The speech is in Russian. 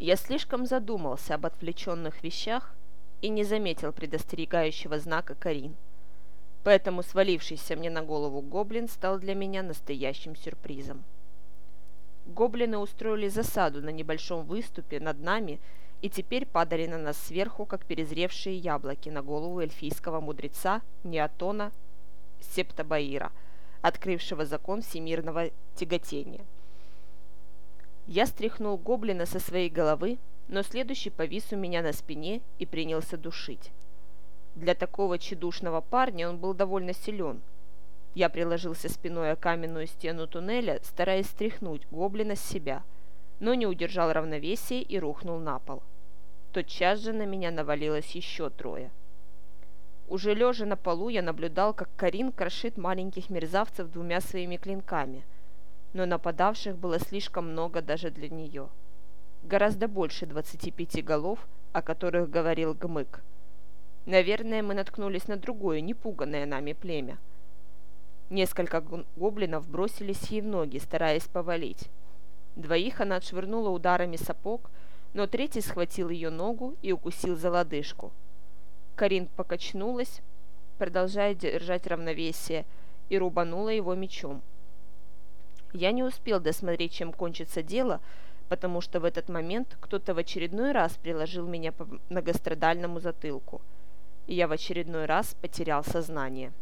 Я слишком задумался об отвлеченных вещах и не заметил предостерегающего знака Карин. Поэтому свалившийся мне на голову гоблин стал для меня настоящим сюрпризом. Гоблины устроили засаду на небольшом выступе над нами и теперь падали на нас сверху, как перезревшие яблоки на голову эльфийского мудреца Неотона Септабаира, открывшего закон всемирного тяготения. Я стряхнул гоблина со своей головы, но следующий повис у меня на спине и принялся душить. Для такого чедушного парня он был довольно силен. Я приложился спиной о каменную стену туннеля, стараясь стряхнуть гоблина с себя, но не удержал равновесия и рухнул на пол. Тотчас же на меня навалилось еще трое. Уже лежа на полу, я наблюдал, как Карин крошит маленьких мерзавцев двумя своими клинками, но нападавших было слишком много даже для нее. Гораздо больше 25 голов, о которых говорил Гмык. Наверное, мы наткнулись на другое, непуганное нами племя. Несколько гоблинов бросились ей в ноги, стараясь повалить. Двоих она отшвырнула ударами сапог, но третий схватил ее ногу и укусил за лодыжку. Карин покачнулась, продолжая держать равновесие, и рубанула его мечом. Я не успел досмотреть, чем кончится дело, потому что в этот момент кто-то в очередной раз приложил меня по многострадальному затылку – и я в очередной раз потерял сознание.